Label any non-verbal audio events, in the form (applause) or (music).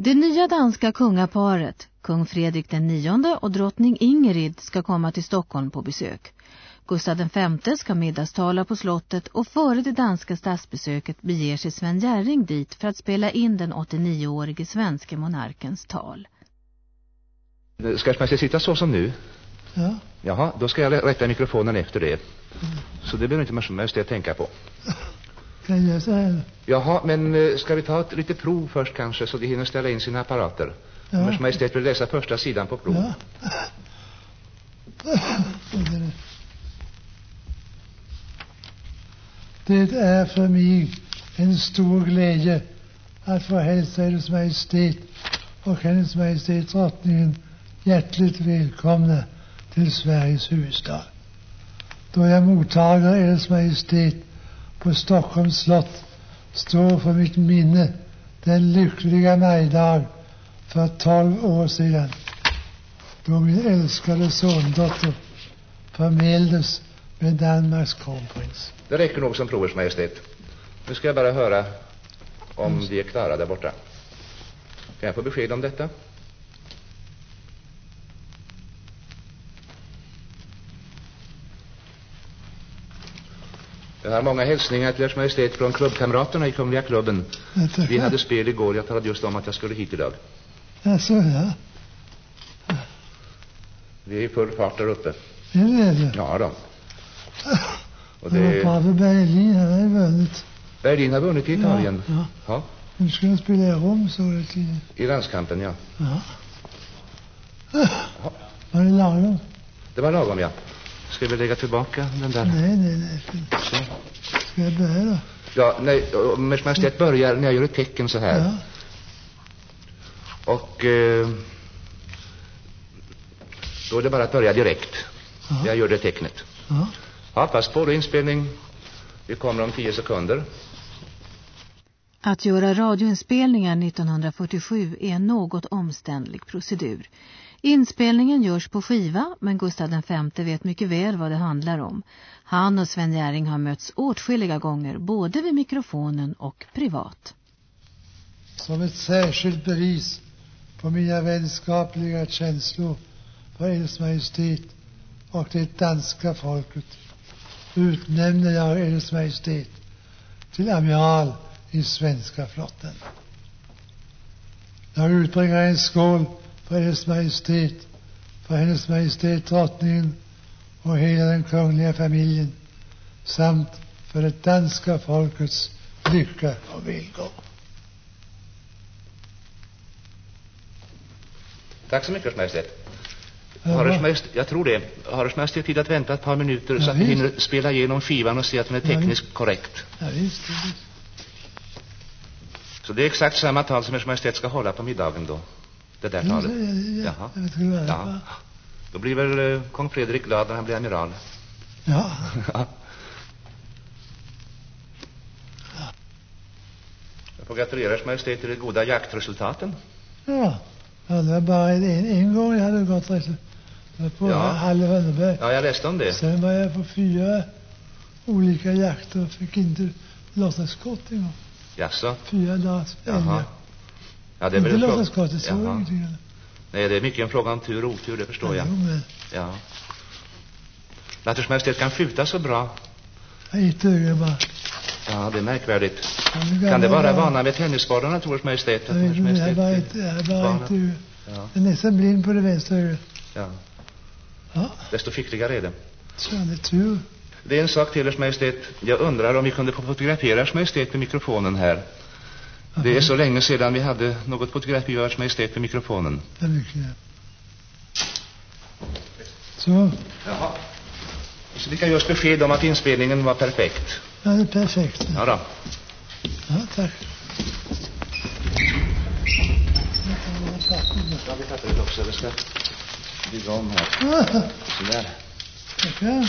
Det nya danska kungaparet, kung Fredrik den nionde och drottning Ingrid ska komma till Stockholm på besök. Gustav V ska middagstala på slottet och före det danska statsbesöket beger sig Sven Järring dit för att spela in den 89-årige svenske monarkens tal. Ska jag sitta så som nu? Ja. Jaha, då ska jag rätta mikrofonen efter det. Så det behöver inte Majestät tänka på. (laughs) Kan jag här? Jaha, men eh, ska vi ta ett litet prov först kanske så de hinner ställa in sina apparater? Ja. Mars Majestät vill läsa första sidan på prov. Ja. Det är för mig en stor glädje att få hälsa Eders Majestät och Hennes Majestät Drottningen hjärtligt välkomna till Sveriges huvudstad. Då jag mottager Eders Majestät på Stockholms slott står för mitt minne den lyckliga majdag för tolv år sedan då min älskade sondotter förmäldes med Danmarks kronprins. Det räcker nog som provers Majestät. Nu ska jag bara höra om de är klara där borta. Kan jag få besked om detta? Jag har många hälsningar till Ers Majestät från klubbkamraterna i Kungliga klubben. Jag. Vi hade spel igår. Jag talade just om att jag skulle hit idag. Alltså, ja. Vi är i full fart där uppe. Det är det. Ja då. Och Det bra för Berlin. Han har vunnit. Berlin har vunnit i Italien. Ja, ja. Ja, Nu ska de spela i Rom, så det till. i landskampen, ja. Ja. Var det lagom? Det var lagom, ja. Ska vi lägga tillbaka den där? Nej, nej, nej. Så. Ska jag börja då? Ja, nej, Majestät börjar när jag gör ett tecken så här. Ja. Och eh, då är det bara att börja direkt. Ja. Jag gör det tecknet. Ja. Ja, pass på då inspelning. Vi kommer om tio sekunder. Att göra radioinspelningar 1947 är en något omständlig procedur. Inspelningen görs på skiva men Gustav V vet mycket väl vad det handlar om. Han och Sven Gäring har mötts åtskilliga gånger både vid mikrofonen och privat. Som ett särskilt bevis på mina vänskapliga känslor för Eders Majestät och det danska folket utnämner jag Eders Majestät till amiral i svenska flottan. Jag utbringar en skål för Eders Majestät, för Hennes Majestät Drottningen och hela den kungliga familjen samt för det danska folkets lycka och välgång. Tack så mycket, Ers Majestät. Ja, jag tror det. Har Ers Majestät tid att vänta ett par minuter Ja, så att visst. hinner spela igenom skivan och se att den är Ja, tekniskt korrekt? Ja, visst, ja, visst. Så det är exakt samma tal som Ers Majestät ska hålla på middagen då? Det där talet? ja, ja, Jaha. Ja. Då blir väl eh, kung Fredrik glad när han blir amiral. Ja, Jag får gratulera Ers Majestät till de goda jaktresultaten. ja. ja, det var bara en, en gång jag hade gått var på Ja. Halle Wennerberg. Ja, jag läste om det. Sen var jag på fyra olika jakter och fick inte lossa skott en gång. Jaså? Fyra dagars älgjakt. Ja, det är Inte väl lossa fråga... det ingenting. eller? Nej, det är mycket en fråga om tur och otur, det förstår jag. Jo, men Ja. Att Ers Majestät kan skjuta så bra. ett öga bara. Ja, det är märkvärdigt. Ja, nu Kan det vara vana vid tennisbollarna, tror Ers Majestät? Jag Att vet inte, jag har bara ett, jag har bara ett öga. Ja, Jag är nästan blind på det vänstra ögat. ja. Ja, Desto skickligare är det. så det är tur. Det är en sak till, Ers Majestät. Jag undrar om vi kunde få fotografera Ers Majestät vid mikrofonen här. Det är så länge sedan vi hade något fotografi av Ers Majestät vid mikrofonen. Det ja. Så, Jaha. Så vi kan oss besked om att inspelningen var perfekt. ja det är perfekt. Ja då. Ja, tack. Ja, vi fattar det också. Vi ska bygga om här. Sådär. tackar.